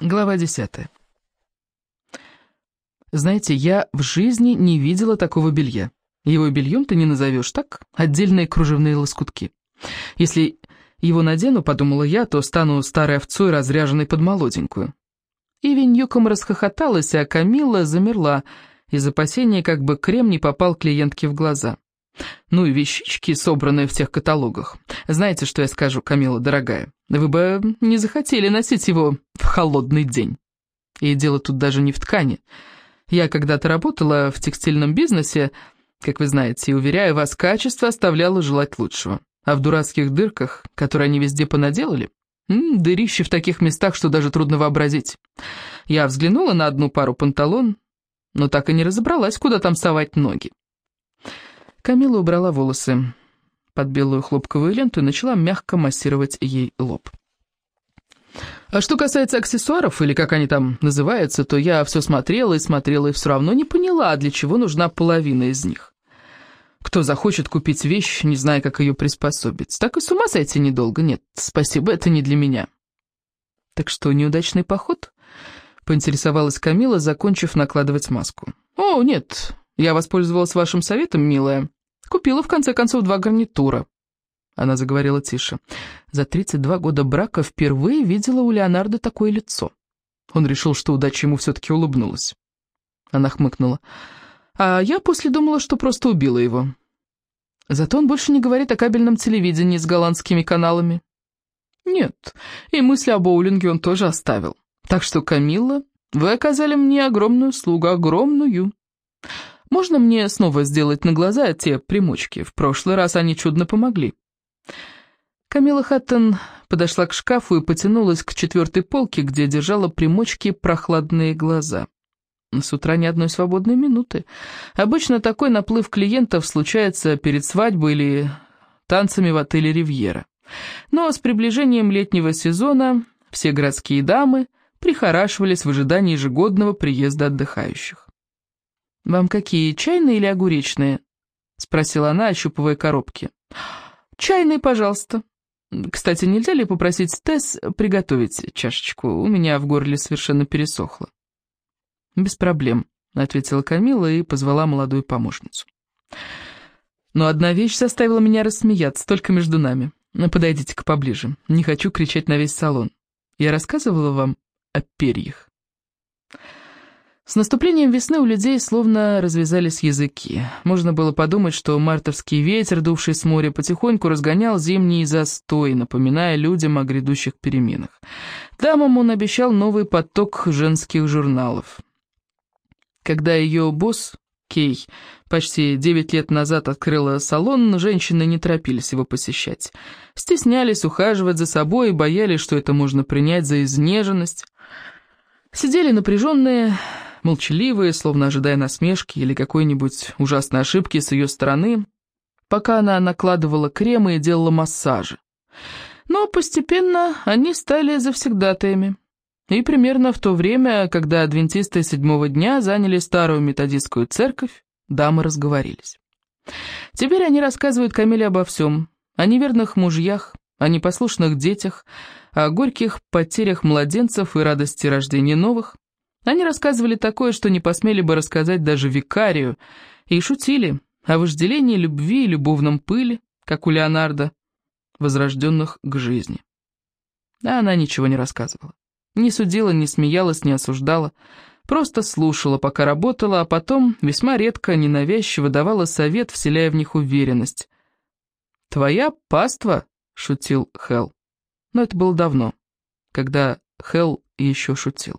Глава десятая. Знаете, я в жизни не видела такого белья. Его бельем ты не назовешь, так? Отдельные кружевные лоскутки. Если его надену, подумала я, то стану старой овцой, разряженной под молоденькую. Иви Ньюком расхохоталась, а Камилла замерла, из опасения, как бы крем не попал клиентке в глаза. Ну и вещички, собранные в тех каталогах. Знаете, что я скажу, Камила, дорогая? Вы бы не захотели носить его в холодный день. И дело тут даже не в ткани. Я когда-то работала в текстильном бизнесе, как вы знаете, и, уверяю вас, качество оставляло желать лучшего. А в дурацких дырках, которые они везде понаделали, дырищи в таких местах, что даже трудно вообразить. Я взглянула на одну пару панталон, но так и не разобралась, куда там совать ноги. Камила убрала волосы под белую хлопковую ленту и начала мягко массировать ей лоб. А что касается аксессуаров, или как они там называются, то я все смотрела и смотрела и все равно не поняла, для чего нужна половина из них. Кто захочет купить вещь, не зная, как ее приспособить, так и с ума сойти недолго. Нет, спасибо, это не для меня. Так что, неудачный поход? Поинтересовалась Камила, закончив накладывать маску. О, нет, я воспользовалась вашим советом, милая. Купила, в конце концов, два гарнитура. Она заговорила тише. За 32 года брака впервые видела у Леонардо такое лицо. Он решил, что удача ему все-таки улыбнулась. Она хмыкнула. А я после думала, что просто убила его. Зато он больше не говорит о кабельном телевидении с голландскими каналами. Нет, и мысли о боулинге он тоже оставил. Так что, Камилла, вы оказали мне огромную услугу, огромную. Можно мне снова сделать на глаза те примочки? В прошлый раз они чудно помогли». Камила Хаттон подошла к шкафу и потянулась к четвертой полке, где держала примочки прохладные глаза. С утра ни одной свободной минуты. Обычно такой наплыв клиентов случается перед свадьбой или танцами в отеле «Ривьера». Но с приближением летнего сезона все городские дамы прихорашивались в ожидании ежегодного приезда отдыхающих. «Вам какие, чайные или огуречные?» — спросила она, ощупывая коробки. «Чайные, пожалуйста. Кстати, нельзя ли попросить Тесс приготовить чашечку? У меня в горле совершенно пересохло». «Без проблем», — ответила Камила и позвала молодую помощницу. «Но одна вещь заставила меня рассмеяться, только между нами. Подойдите-ка поближе. Не хочу кричать на весь салон. Я рассказывала вам о перьях». С наступлением весны у людей словно развязались языки. Можно было подумать, что мартовский ветер, дувший с моря, потихоньку разгонял зимний застой, напоминая людям о грядущих переменах. Дамам он обещал новый поток женских журналов. Когда ее босс, Кей, почти девять лет назад открыла салон, женщины не торопились его посещать. Стеснялись ухаживать за собой и боялись, что это можно принять за изнеженность. Сидели напряженные молчаливые, словно ожидая насмешки или какой-нибудь ужасной ошибки с ее стороны, пока она накладывала кремы и делала массажи. Но постепенно они стали завсегдатаями. И примерно в то время, когда адвентисты седьмого дня заняли старую методистскую церковь, дамы разговорились. Теперь они рассказывают Камиле обо всем, о неверных мужьях, о непослушных детях, о горьких потерях младенцев и радости рождения новых, они рассказывали такое, что не посмели бы рассказать даже викарию, и шутили о вожделении любви и любовном пыле, как у Леонардо, возрожденных к жизни. А она ничего не рассказывала. Не судила, не смеялась, не осуждала, просто слушала, пока работала, а потом весьма редко, ненавязчиво давала совет, вселяя в них уверенность. «Твоя паства?» — шутил Хелл. Но это было давно, когда Хелл еще шутил.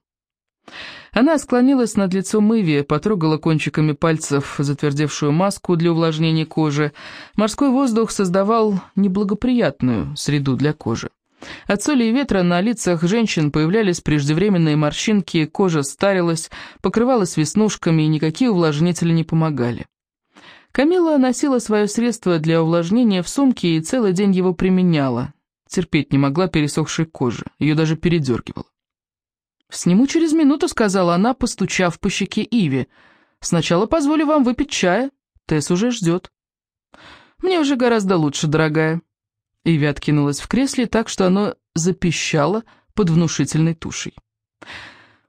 Она склонилась над лицом Иви, потрогала кончиками пальцев затвердевшую маску для увлажнения кожи. Морской воздух создавал неблагоприятную среду для кожи. От соли и ветра на лицах женщин появлялись преждевременные морщинки, кожа старилась, покрывалась веснушками, и никакие увлажнители не помогали. Камила носила свое средство для увлажнения в сумке и целый день его применяла. Терпеть не могла пересохшей кожи, ее даже передергивала. «Сниму через минуту», — сказала она, постучав по щеке Иви. «Сначала позволю вам выпить чая. Тесс уже ждет». «Мне уже гораздо лучше, дорогая». Иви откинулась в кресле так, что оно запищало под внушительной тушей.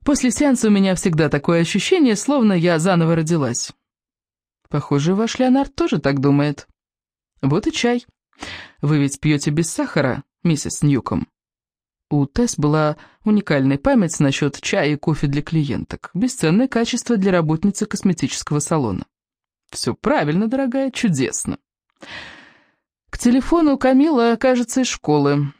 После сеанса у меня всегда такое ощущение, словно я заново родилась. Похоже, ваш Леонард тоже так думает. Вот и чай. Вы ведь пьете без сахара, миссис Ньюком? У Тесс была уникальная память насчет чая и кофе для клиенток. Бесценное качество для работницы косметического салона. Все правильно, дорогая, чудесно. К телефону Камила, кажется, из школы.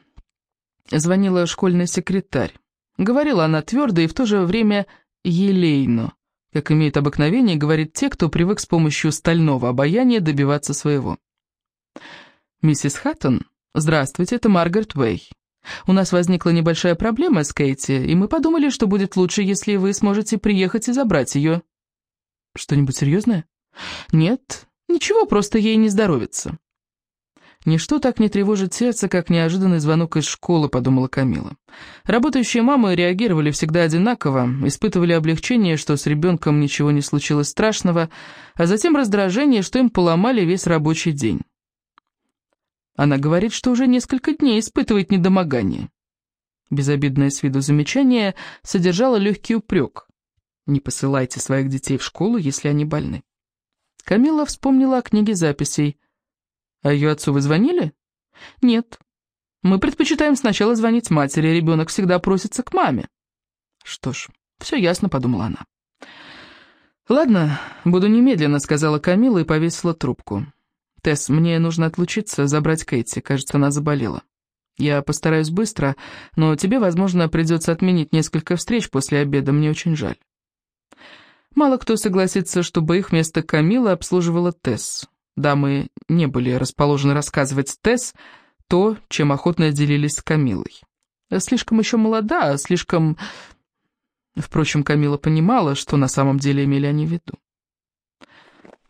Звонила школьный секретарь. Говорила она твердо и в то же время елейно, как имеют обыкновение говорить те, кто привык с помощью стального обаяния добиваться своего. «Миссис Хаттон, здравствуйте, это Маргарет Уэй. У нас возникла небольшая проблема с Кейти, и мы подумали, что будет лучше, если вы сможете приехать и забрать ее». «Что-нибудь серьезное?» «Нет, ничего, просто ей не здоровится». «Ничто так не тревожит сердце, как неожиданный звонок из школы», — подумала Камила. Работающие мамы реагировали всегда одинаково, испытывали облегчение, что с ребенком ничего не случилось страшного, а затем раздражение, что им поломали весь рабочий день. Она говорит, что уже несколько дней испытывает недомогание. Безобидное с виду замечание содержало легкий упрек. Не посылайте своих детей в школу, если они больны. Камила вспомнила о книге записей. «А ее отцу вы звонили?» «Нет. Мы предпочитаем сначала звонить матери, ребенок всегда просится к маме». «Что ж, все ясно», — подумала она. «Ладно, буду немедленно», — сказала Камила и повесила трубку. «Тесс, мне нужно отлучиться, забрать Кэти. Кажется, она заболела. Я постараюсь быстро, но тебе, возможно, придется отменить несколько встреч после обеда. Мне очень жаль». Мало кто согласится, чтобы их вместо Камилы обслуживала Тесс. Дамы не были расположены рассказывать Тесс то, чем охотно делились с Камилой. Слишком еще молода, слишком... Впрочем, Камила понимала, что на самом деле имели они в виду.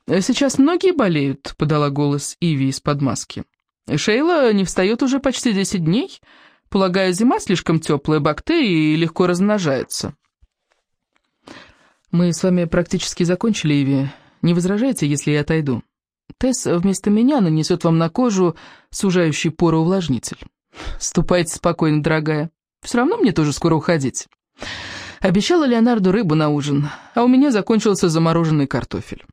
«Сейчас многие болеют», — подала голос Иви из-под маски. «Шейла не встает уже почти десять дней. Полагаю, зима слишком теплая, бактерии легко размножаются». «Мы с вами практически закончили, Иви. Не возражаете, если я отойду? Тесс вместо меня нанесет вам на кожу сужающий пору увлажнитель. Ступайте спокойно, дорогая. Все равно мне тоже скоро уходить». Обещала Леонарду рыбу на ужин, а у меня закончился замороженный картофель.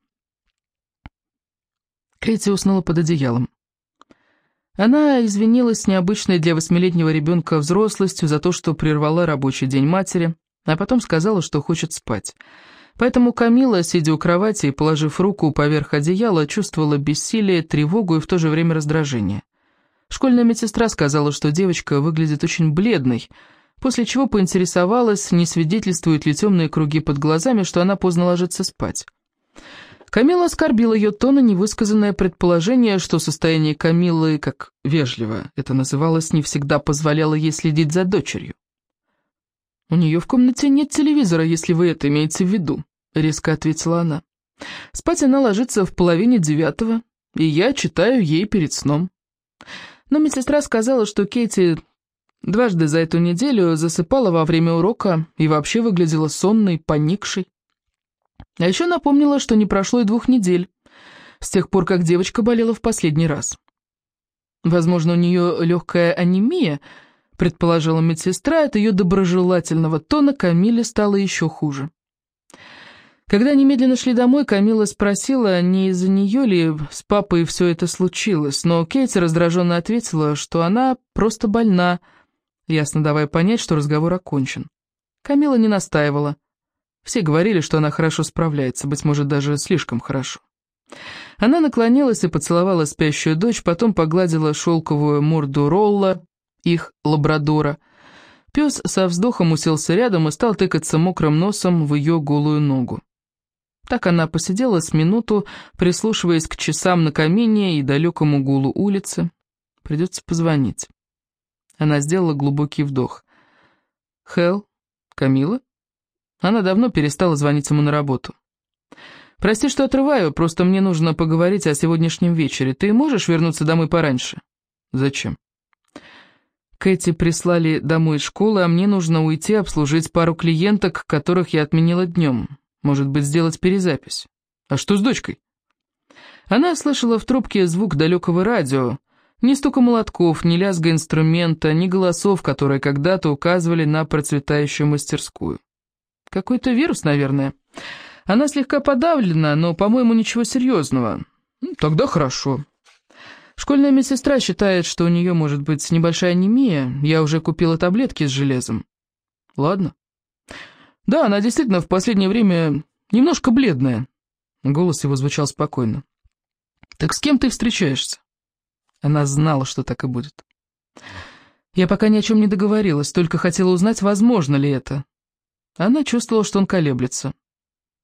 Кэти уснула под одеялом. Она извинилась с необычной для восьмилетнего ребенка взрослостью за то, что прервала рабочий день матери, а потом сказала, что хочет спать. Поэтому Камила, сидя у кровати и положив руку поверх одеяла, чувствовала бессилие, тревогу и в то же время раздражение. Школьная медсестра сказала, что девочка выглядит очень бледной, после чего поинтересовалась, не свидетельствуют ли темные круги под глазами, что она поздно ложится спать. Камила оскорбила ее тон и невысказанное предположение, что состояние Камилы, как вежливо это называлось, не всегда позволяло ей следить за дочерью. «У нее в комнате нет телевизора, если вы это имеете в виду», — резко ответила она. «Спать она ложится в половине девятого, и я читаю ей перед сном». Но медсестра сказала, что Кейти дважды за эту неделю засыпала во время урока и вообще выглядела сонной, поникшей. А еще напомнила, что не прошло и двух недель, с тех пор, как девочка болела в последний раз. Возможно, у нее легкая анемия, предположила медсестра, от ее доброжелательного тона Камиле стало еще хуже. Когда они медленно шли домой, Камила спросила, не из-за нее ли с папой все это случилось, но Кейти раздраженно ответила, что она просто больна, ясно давая понять, что разговор окончен. Камила не настаивала. Все говорили, что она хорошо справляется, быть может, даже слишком хорошо. Она наклонилась и поцеловала спящую дочь, потом погладила шелковую морду Ролла, их лабрадора. Пес со вздохом уселся рядом и стал тыкаться мокрым носом в ее голую ногу. Так она посидела с минуту, прислушиваясь к часам на камине и далекому гулу улицы. Придется позвонить. Она сделала глубокий вдох. «Хелл? Камила?» Она давно перестала звонить ему на работу. «Прости, что отрываю, просто мне нужно поговорить о сегодняшнем вечере. Ты можешь вернуться домой пораньше?» «Зачем?» Кэти прислали домой из школы, а мне нужно уйти обслужить пару клиенток, которых я отменила днем. Может быть, сделать перезапись. А что с дочкой? Она слышала в трубке звук далекого радио. Ни стука молотков, ни лязга инструмента, ни голосов, которые когда-то указывали на процветающую мастерскую. Какой-то вирус, наверное. Она слегка подавлена, но, по-моему, ничего серьезного. Ну, тогда хорошо. Школьная медсестра считает, что у нее может быть небольшая анемия. Я уже купила таблетки с железом. Ладно. Да, она действительно в последнее время немножко бледная. Голос его звучал спокойно. Так с кем ты встречаешься? Она знала, что так и будет. Я пока ни о чем не договорилась, только хотела узнать, возможно ли это. Она чувствовала, что он колеблется.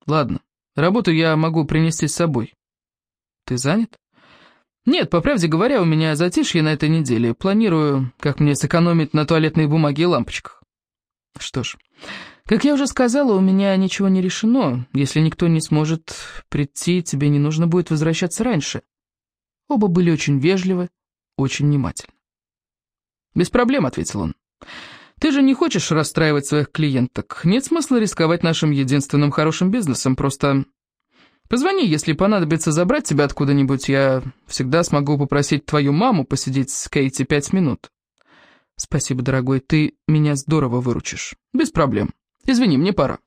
Ладно, работу я могу принести с собой. Ты занят? Нет, по правде говоря, у меня затишье на этой неделе. Планирую, как мне сэкономить на туалетной бумаге и лампочках. Что ж, как я уже сказала, у меня ничего не решено. Если никто не сможет прийти, тебе не нужно будет возвращаться раньше. Оба были очень вежливы, очень внимательны. «Без проблем», — ответил он. «Ты же не хочешь расстраивать своих клиенток. Нет смысла рисковать нашим единственным хорошим бизнесом. Просто позвони, если понадобится забрать тебя откуда-нибудь. Я всегда смогу попросить твою маму посидеть с Кейти пять минут». «Спасибо, дорогой, ты меня здорово выручишь. Без проблем. Извини, мне пора».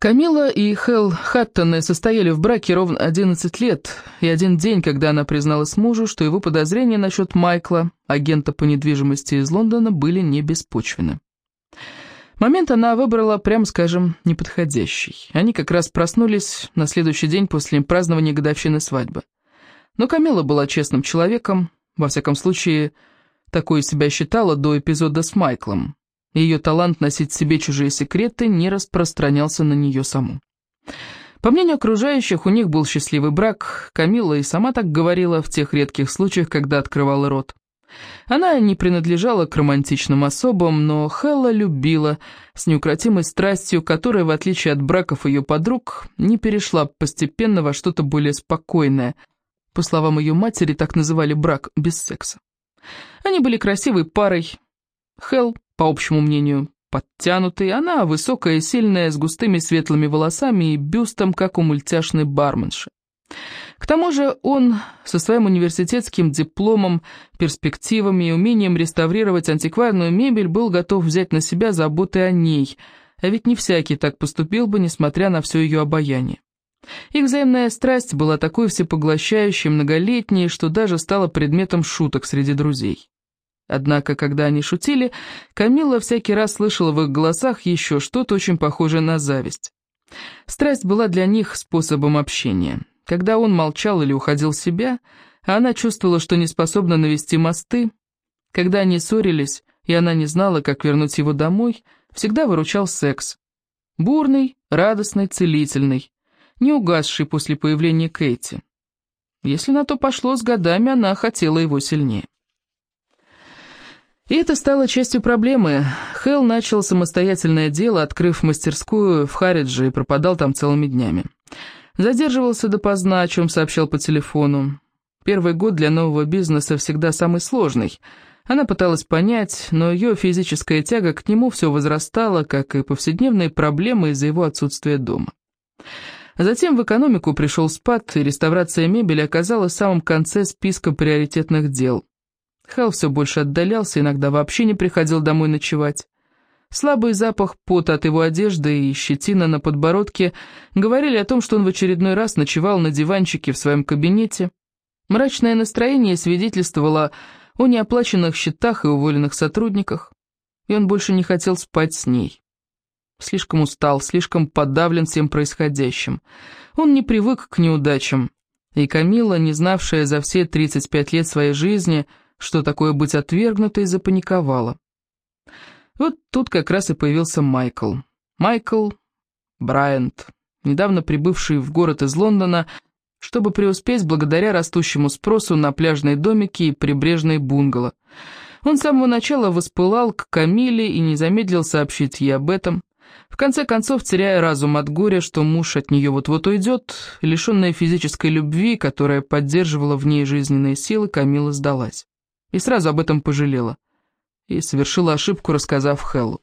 Камила и Хелл Хаттоны состояли в браке ровно 11 лет, и один день, когда она призналась мужу, что его подозрения насчет Майкла, агента по недвижимости из Лондона, были не беспочвены. Момент она выбрала, прямо скажем, неподходящий. Они как раз проснулись на следующий день после празднования годовщины свадьбы. Но Камила была честным человеком, во всяком случае, такой себя считала до эпизода с Майклом. Ее талант носить себе чужие секреты не распространялся на нее саму. По мнению окружающих, у них был счастливый брак, Камила и сама так говорила в тех редких случаях, когда открывала рот. Она не принадлежала к романтичным особам, но Хелла любила с неукротимой страстью, которая, в отличие от браков ее подруг, не перешла постепенно во что-то более спокойное. По словам ее матери, так называли брак без секса. Они были красивой парой. Хелл по общему мнению, подтянутый, она высокая сильная, с густыми светлыми волосами и бюстом, как у мультяшной барменши. К тому же он со своим университетским дипломом, перспективами и умением реставрировать антикварную мебель был готов взять на себя заботы о ней, а ведь не всякий так поступил бы, несмотря на все ее обаяние. Их взаимная страсть была такой всепоглощающей, многолетней, что даже стала предметом шуток среди друзей. Однако, когда они шутили, Камила всякий раз слышала в их голосах еще что-то очень похожее на зависть. Страсть была для них способом общения. Когда он молчал или уходил в себя, она чувствовала, что не способна навести мосты, когда они ссорились, и она не знала, как вернуть его домой, всегда выручал секс. Бурный, радостный, целительный, не угасший после появления Кейти. Если на то пошло, с годами она хотела его сильнее. И это стало частью проблемы. Хелл начал самостоятельное дело, открыв мастерскую в Харридже и пропадал там целыми днями. Задерживался допоздна, о чем сообщал по телефону. Первый год для нового бизнеса всегда самый сложный. Она пыталась понять, но ее физическая тяга к нему все возрастала, как и повседневные проблемы из-за его отсутствия дома. Затем в экономику пришел спад, и реставрация мебели оказалась в самом конце списка приоритетных дел – Хал все больше отдалялся, иногда вообще не приходил домой ночевать. Слабый запах пота от его одежды и щетина на подбородке говорили о том, что он в очередной раз ночевал на диванчике в своем кабинете. Мрачное настроение свидетельствовало о неоплаченных счетах и уволенных сотрудниках, и он больше не хотел спать с ней. Слишком устал, слишком подавлен всем происходящим. Он не привык к неудачам, и Камила, не знавшая за все 35 лет своей жизни, что такое быть отвергнутой, запаниковала. Вот тут как раз и появился Майкл. Майкл Брайант, недавно прибывший в город из Лондона, чтобы преуспеть благодаря растущему спросу на пляжные домики и прибрежные бунгало. Он с самого начала воспылал к Камиле и не замедлил сообщить ей об этом. В конце концов, теряя разум от горя, что муж от нее вот-вот уйдет, лишенная физической любви, которая поддерживала в ней жизненные силы, Камила сдалась и сразу об этом пожалела. И совершила ошибку, рассказав Хеллу.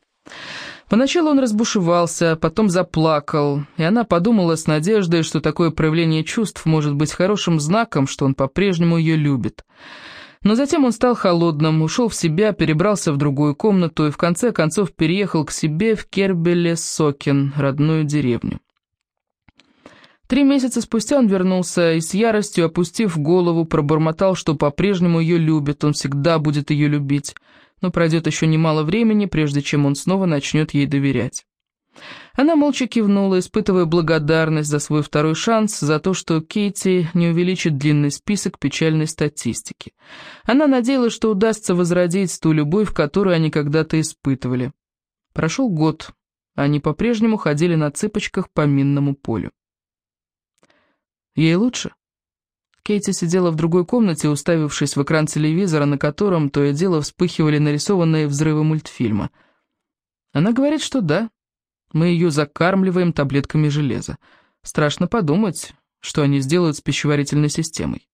Поначалу он разбушевался, потом заплакал, и она подумала с надеждой, что такое проявление чувств может быть хорошим знаком, что он по-прежнему ее любит. Но затем он стал холодным, ушел в себя, перебрался в другую комнату и в конце концов переехал к себе в Кербеле-Сокин, родную деревню. Три месяца спустя он вернулся и с яростью, опустив голову, пробормотал, что по-прежнему ее любит, он всегда будет ее любить но пройдет еще немало времени, прежде чем он снова начнет ей доверять. Она молча кивнула, испытывая благодарность за свой второй шанс, за то, что Кейти не увеличит длинный список печальной статистики. Она надеялась, что удастся возродить ту любовь, которую они когда-то испытывали. Прошел год, они по-прежнему ходили на цыпочках по минному полю. Ей лучше? Кейти сидела в другой комнате, уставившись в экран телевизора, на котором то и дело вспыхивали нарисованные взрывы мультфильма. Она говорит, что да, мы ее закармливаем таблетками железа. Страшно подумать, что они сделают с пищеварительной системой.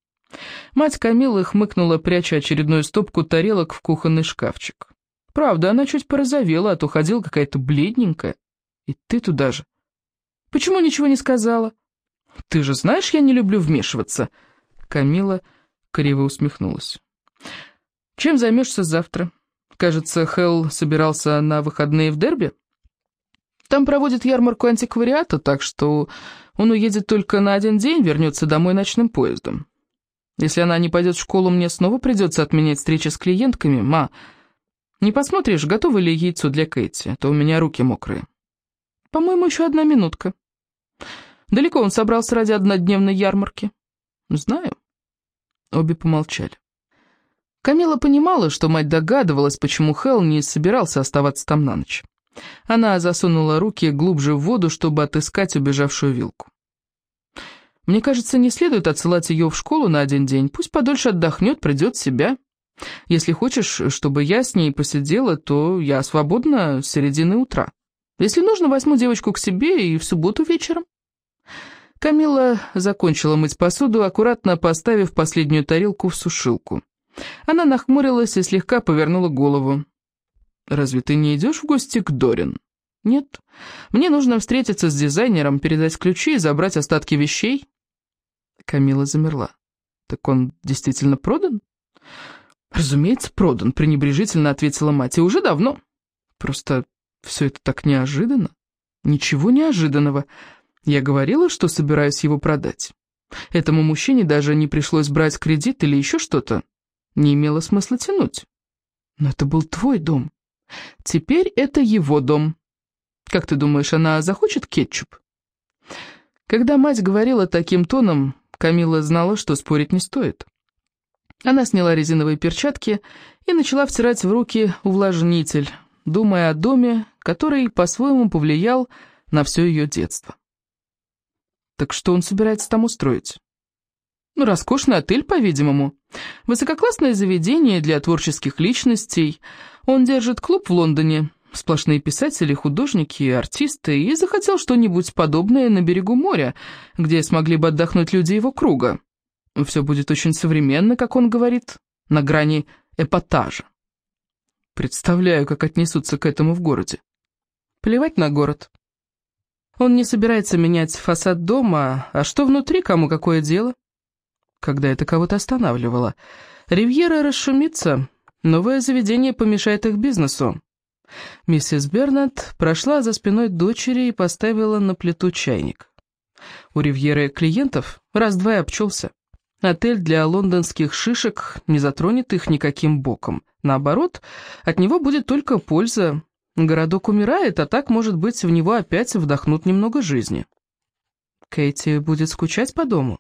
Мать Камилы хмыкнула, пряча очередную стопку тарелок в кухонный шкафчик. Правда, она чуть порозовела, а то ходила какая-то бледненькая. И ты туда же. Почему ничего не сказала? Ты же знаешь, я не люблю вмешиваться. Камила криво усмехнулась. «Чем займешься завтра? Кажется, Хелл собирался на выходные в Дерби? Там проводят ярмарку антиквариата, так что он уедет только на один день, вернется домой ночным поездом. Если она не пойдет в школу, мне снова придется отменять встречи с клиентками. Ма, не посмотришь, готово ли яйцо для Кэти, а то у меня руки мокрые. По-моему, еще одна минутка. Далеко он собрался ради однодневной ярмарки? Знаю. Обе помолчали. Камила понимала, что мать догадывалась, почему Хелл не собирался оставаться там на ночь. Она засунула руки глубже в воду, чтобы отыскать убежавшую вилку. «Мне кажется, не следует отсылать ее в школу на один день. Пусть подольше отдохнет, придет в себя. Если хочешь, чтобы я с ней посидела, то я свободна с середины утра. Если нужно, возьму девочку к себе и в субботу вечером». Камила закончила мыть посуду, аккуратно поставив последнюю тарелку в сушилку. Она нахмурилась и слегка повернула голову. «Разве ты не идешь в гости к Дорин?» «Нет. Мне нужно встретиться с дизайнером, передать ключи и забрать остатки вещей». Камила замерла. «Так он действительно продан?» «Разумеется, продан», — пренебрежительно ответила мать. «И уже давно. Просто все это так неожиданно». «Ничего неожиданного. Я говорила, что собираюсь его продать. Этому мужчине даже не пришлось брать кредит или еще что-то. Не имело смысла тянуть. Но это был твой дом. Теперь это его дом. Как ты думаешь, она захочет кетчуп? Когда мать говорила таким тоном, Камила знала, что спорить не стоит. Она сняла резиновые перчатки и начала втирать в руки увлажнитель, думая о доме, который по-своему повлиял на все ее детство. Так что он собирается там устроить? Ну, роскошный отель, по-видимому. Высококлассное заведение для творческих личностей. Он держит клуб в Лондоне. Сплошные писатели, художники артисты. И захотел что-нибудь подобное на берегу моря, где смогли бы отдохнуть люди его круга. Все будет очень современно, как он говорит, на грани эпатажа. Представляю, как отнесутся к этому в городе. Плевать на город. Он не собирается менять фасад дома, а что внутри, кому какое дело? Когда это кого-то останавливало. Ривьера расшумится, новое заведение помешает их бизнесу. Миссис Бернат прошла за спиной дочери и поставила на плиту чайник. У Ривьеры клиентов раз-два и обчелся. Отель для лондонских шишек не затронет их никаким боком. Наоборот, от него будет только польза, Городок умирает, а так, может быть, в него опять вдохнут немного жизни. Кэти будет скучать по дому.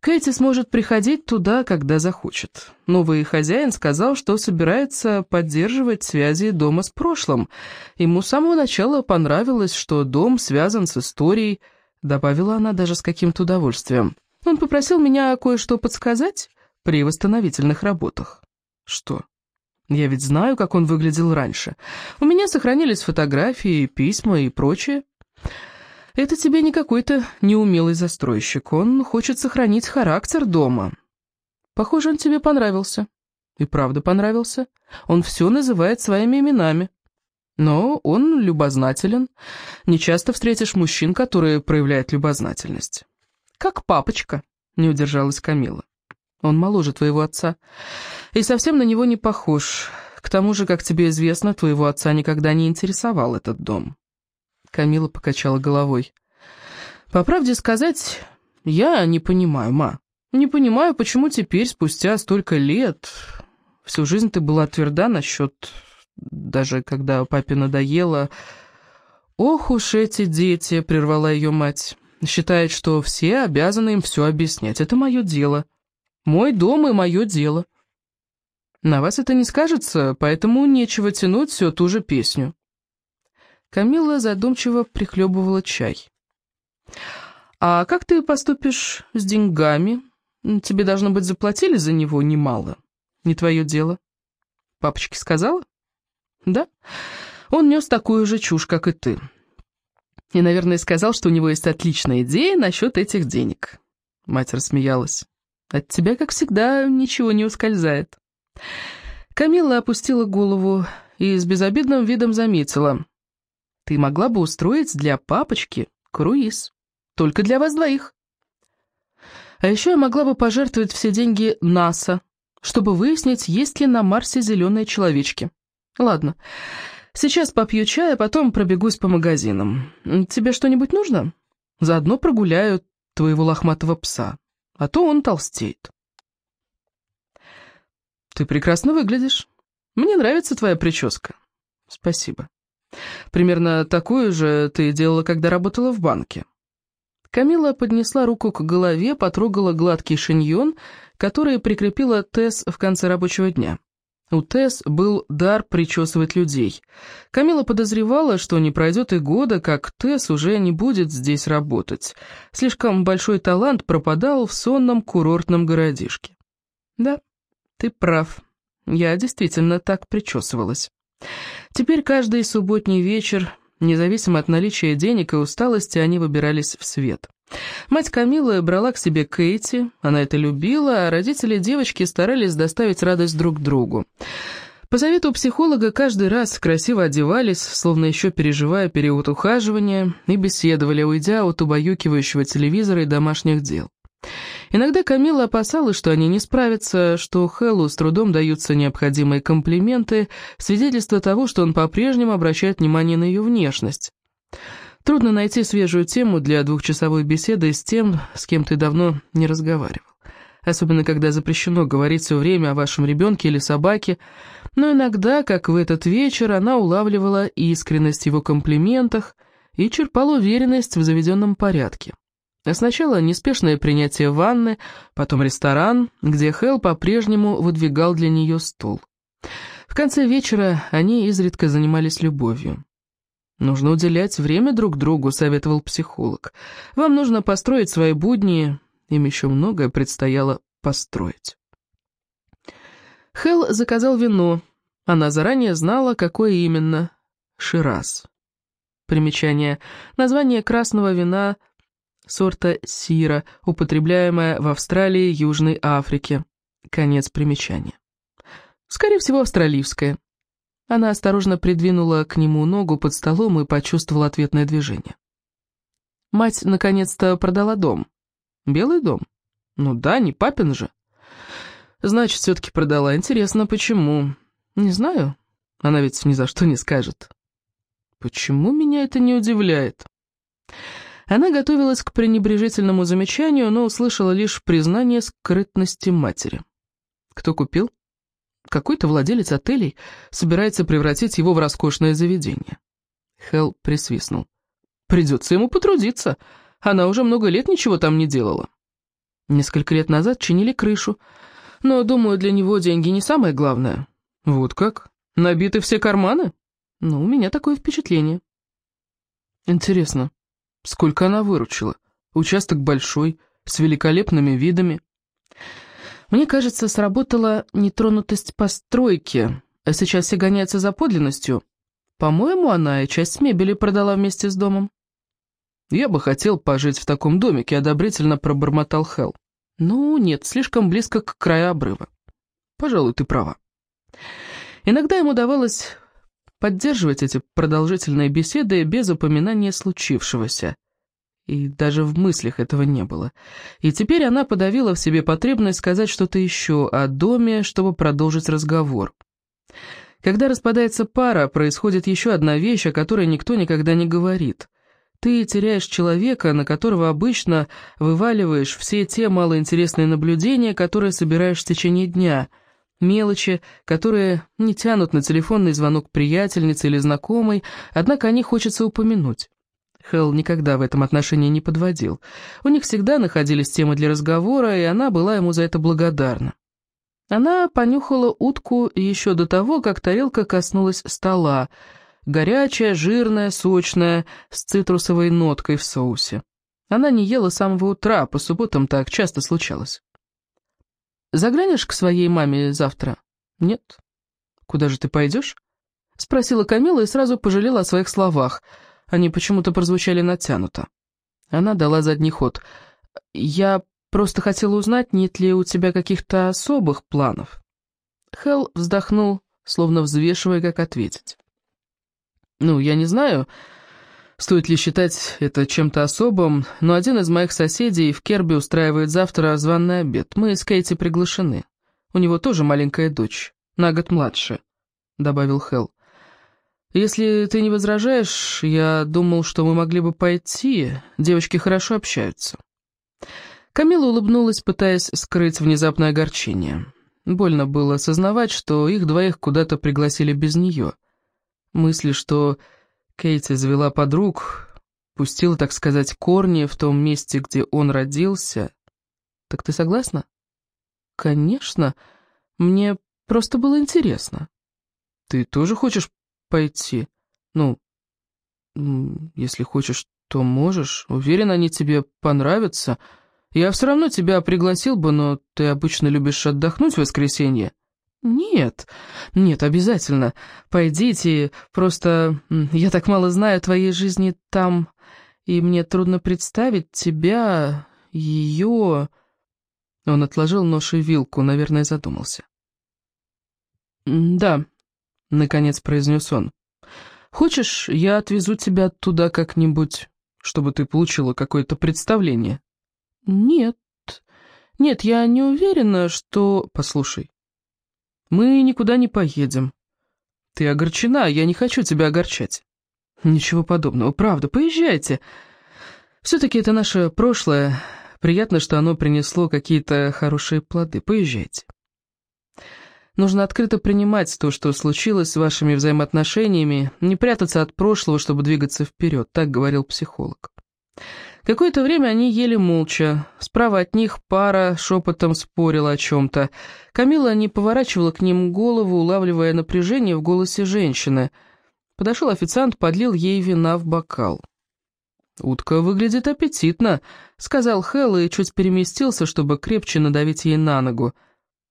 Кэти сможет приходить туда, когда захочет. Новый хозяин сказал, что собирается поддерживать связи дома с прошлым. Ему с самого начала понравилось, что дом связан с историей, добавила она даже с каким-то удовольствием. Он попросил меня кое-что подсказать при восстановительных работах. Что? Я ведь знаю, как он выглядел раньше. У меня сохранились фотографии, письма и прочее. Это тебе не какой-то неумелый застройщик. Он хочет сохранить характер дома. Похоже, он тебе понравился. И правда понравился. Он все называет своими именами. Но он любознателен. Не часто встретишь мужчин, которые проявляют любознательность. «Как папочка», — не удержалась Камила. «Он моложе твоего отца. И совсем на него не похож. К тому же, как тебе известно, твоего отца никогда не интересовал этот дом». Камила покачала головой. «По правде сказать, я не понимаю, ма. Не понимаю, почему теперь, спустя столько лет, всю жизнь ты была тверда насчет даже когда папе надоело... «Ох уж эти дети!» — прервала ее мать. «Считает, что все обязаны им все объяснять. Это мое дело. Мой дом и мое дело. На вас это не скажется, поэтому нечего тянуть всю ту же песню». Камила задумчиво прихлебывала чай. «А как ты поступишь с деньгами? Тебе, должно быть, заплатили за него немало. Не твое дело». Папочке сказала? Да, он нес такую же чушь, как и ты. И, наверное, сказал, что у него есть отличная идея насчет этих денег. Мать рассмеялась. От тебя, как всегда, ничего не ускользает. Камила опустила голову и с безобидным видом заметила. Ты могла бы устроить для папочки круиз. Только для вас двоих. А еще я могла бы пожертвовать все деньги НАСА, чтобы выяснить, есть ли на Марсе зеленые человечки. Ладно, сейчас попью чай, а потом пробегусь по магазинам. Тебе что-нибудь нужно? Заодно прогуляю твоего лохматого пса, а то он толстеет. Ты прекрасно выглядишь. Мне нравится твоя прическа. Спасибо. Примерно такую же ты делала, когда работала в банке. Камила поднесла руку к голове, потрогала гладкий шиньон, который прикрепила Тесс в конце рабочего дня. У Тесс был дар причесывать людей. Камила подозревала, что не пройдет и года, как Тесс уже не будет здесь работать. Слишком большой талант пропадал в сонном курортном городишке. Да, ты прав. Я действительно так причесывалась. Теперь каждый субботний вечер, независимо от наличия денег и усталости, они выбирались в свет. Мать Камилы брала к себе Кейти, она это любила, а родители девочки старались доставить радость друг другу. По совету психолога каждый раз красиво одевались, словно еще переживая период ухаживания, и беседовали, уйдя от убаюкивающего телевизора и домашних дел. Иногда Камила опасалась, что они не справятся, что Хэллу с трудом даются необходимые комплименты, свидетельство того, что он по-прежнему обращает внимание на ее внешность. Трудно найти свежую тему для двухчасовой беседы с тем, с кем ты давно не разговаривал. Особенно, когда запрещено говорить все время о вашем ребенке или собаке, но иногда, как в этот вечер, она улавливала искренность в его комплиментах и черпала уверенность в заведенном порядке. Сначала неспешное принятие ванны, потом ресторан, где Хелл по-прежнему выдвигал для нее стул. В конце вечера они изредка занимались любовью. «Нужно уделять время друг другу», — советовал психолог. «Вам нужно построить свои будни, им еще многое предстояло построить». Хелл заказал вино. Она заранее знала, какое именно. Шираз. Примечание. Название красного вина сорта сира, употребляемое в Австралии и Южной Африке. Конец примечания. Скорее всего, австралийское. Она осторожно придвинула к нему ногу под столом и почувствовала ответное движение. Мать наконец-то продала дом. Белый дом? Ну да, не папин же. Значит, все-таки продала. Интересно, почему? Не знаю. Она ведь ни за что не скажет. Почему меня это не удивляет? Она готовилась к пренебрежительному замечанию, но услышала лишь признание скрытности матери. Кто купил? Какой-то владелец отелей собирается превратить его в роскошное заведение. Хелл присвистнул. Придется ему потрудиться. Она уже много лет ничего там не делала. Несколько лет назад чинили крышу. Но, думаю, для него деньги не самое главное. Вот как? Набиты все карманы? Ну, у меня такое впечатление. Интересно, сколько она выручила? Участок большой, с великолепными видами. Мне кажется, сработала нетронутость постройки, а сейчас все гоняются за подлинностью. По-моему, она и часть мебели продала вместе с домом. Я бы хотел пожить в таком домике, одобрительно пробормотал Хелл. Ну, нет, слишком близко к краю обрыва. Пожалуй, ты права. Иногда ему удавалось поддерживать эти продолжительные беседы без упоминания случившегося. И даже в мыслях этого не было. И теперь она подавила в себе потребность сказать что-то еще о доме, чтобы продолжить разговор. Когда распадается пара, происходит еще одна вещь, о которой никто никогда не говорит. Ты теряешь человека, на которого обычно вываливаешь все те малоинтересные наблюдения, которые собираешь в течение дня, мелочи, которые не тянут на телефонный звонок приятельницы или знакомой, однако о них хочется упомянуть. Хелл никогда в этом отношении не подводил. У них всегда находились темы для разговора, и она была ему за это благодарна. Она понюхала утку еще до того, как тарелка коснулась стола, горячая, жирная, сочная, с цитрусовой ноткой в соусе. Она не ела с самого утра, по субботам так часто случалось. «Заглянешь к своей маме завтра?» «Нет». «Куда же ты пойдешь?» — спросила Камила и сразу пожалела о своих словах — они почему-то прозвучали натянуто. Она дала задний ход. «Я просто хотела узнать, нет ли у тебя каких-то особых планов?» Хелл вздохнул, словно взвешивая, как ответить. «Ну, я не знаю, стоит ли считать это чем-то особым, но один из моих соседей в Керби устраивает завтра званный обед. Мы с Кейти приглашены. У него тоже маленькая дочь, на год младше», — добавил Хелл. «Если ты не возражаешь, я думал, что мы могли бы пойти. Девочки хорошо общаются». Камила улыбнулась, пытаясь скрыть внезапное огорчение. Больно было осознавать, что их двоих куда-то пригласили без нее. Мысли, что Кейти завела подруг, пустила, так сказать, корни в том месте, где он родился. Так ты согласна? Конечно. Мне просто было интересно. Ты тоже хочешь пойти. Ну, если хочешь, то можешь. Уверен, они тебе понравятся. Я все равно тебя пригласил бы, но ты обычно любишь отдохнуть в воскресенье. Нет, нет, обязательно. Пойдите, просто я так мало знаю о твоей жизни там, и мне трудно представить тебя, ее... Он отложил нож и вилку, наверное, задумался. «Да, — наконец произнес он. «Хочешь, я отвезу тебя туда как-нибудь, чтобы ты получила какое-то представление?» «Нет, нет, я не уверена, что...» «Послушай, мы никуда не поедем. Ты огорчена, я не хочу тебя огорчать». «Ничего подобного, правда, поезжайте. Все-таки это наше прошлое. Приятно, что оно принесло какие-то хорошие плоды. Поезжайте». Нужно открыто принимать то, что случилось с вашими взаимоотношениями, не прятаться от прошлого, чтобы двигаться вперед, так говорил психолог. Какое-то время они ели молча. Справа от них пара шепотом спорила о чем-то. Камила не поворачивала к ним голову, улавливая напряжение в голосе женщины. Подошел официант, подлил ей вина в бокал. «Утка выглядит аппетитно», — сказал Хелл и чуть переместился, чтобы крепче надавить ей на ногу.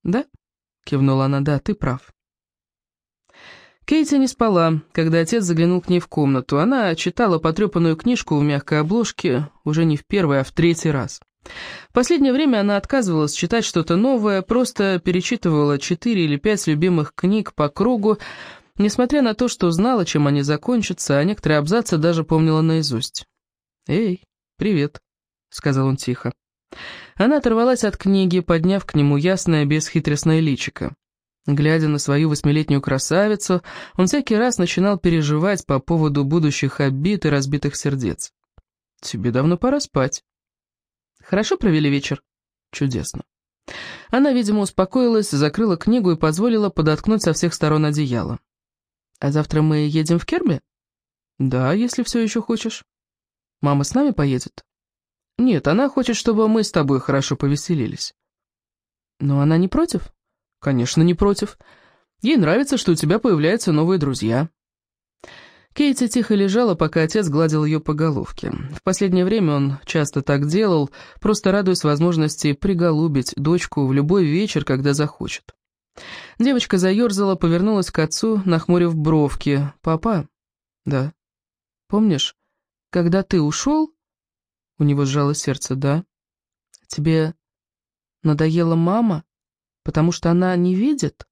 «Да?» Кивнула она, да, ты прав. Кейти не спала, когда отец заглянул к ней в комнату. Она читала потрепанную книжку в мягкой обложке уже не в первый, а в третий раз. В последнее время она отказывалась читать что-то новое, просто перечитывала четыре или пять любимых книг по кругу, несмотря на то, что знала, чем они закончатся, а некоторые абзацы даже помнила наизусть. «Эй, привет», — сказал он тихо. Она оторвалась от книги, подняв к нему ясное, бесхитростное личико. Глядя на свою восьмилетнюю красавицу, он всякий раз начинал переживать по поводу будущих обид и разбитых сердец. «Тебе давно пора спать». «Хорошо провели вечер?» «Чудесно». Она, видимо, успокоилась, закрыла книгу и позволила подоткнуть со всех сторон одеяло. «А завтра мы едем в Керби?» «Да, если все еще хочешь». «Мама с нами поедет?» «Нет, она хочет, чтобы мы с тобой хорошо повеселились». «Но она не против?» «Конечно, не против. Ей нравится, что у тебя появляются новые друзья». Кейти тихо лежала, пока отец гладил ее по головке. В последнее время он часто так делал, просто радуясь возможности приголубить дочку в любой вечер, когда захочет. Девочка заерзала, повернулась к отцу, нахмурив бровки. «Папа?» «Да». «Помнишь, когда ты ушел, у него сжало сердце, да? Тебе надоела мама, потому что она не видит?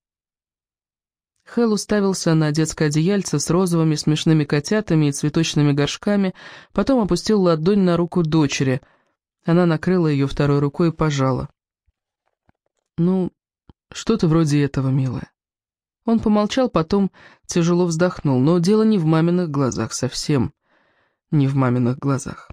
Хэл уставился на детское одеяльце с розовыми смешными котятами и цветочными горшками, потом опустил ладонь на руку дочери. Она накрыла ее второй рукой и пожала. «Ну, что-то вроде этого, милая». Он помолчал, потом тяжело вздохнул, но дело не в маминых глазах совсем, не в маминых глазах.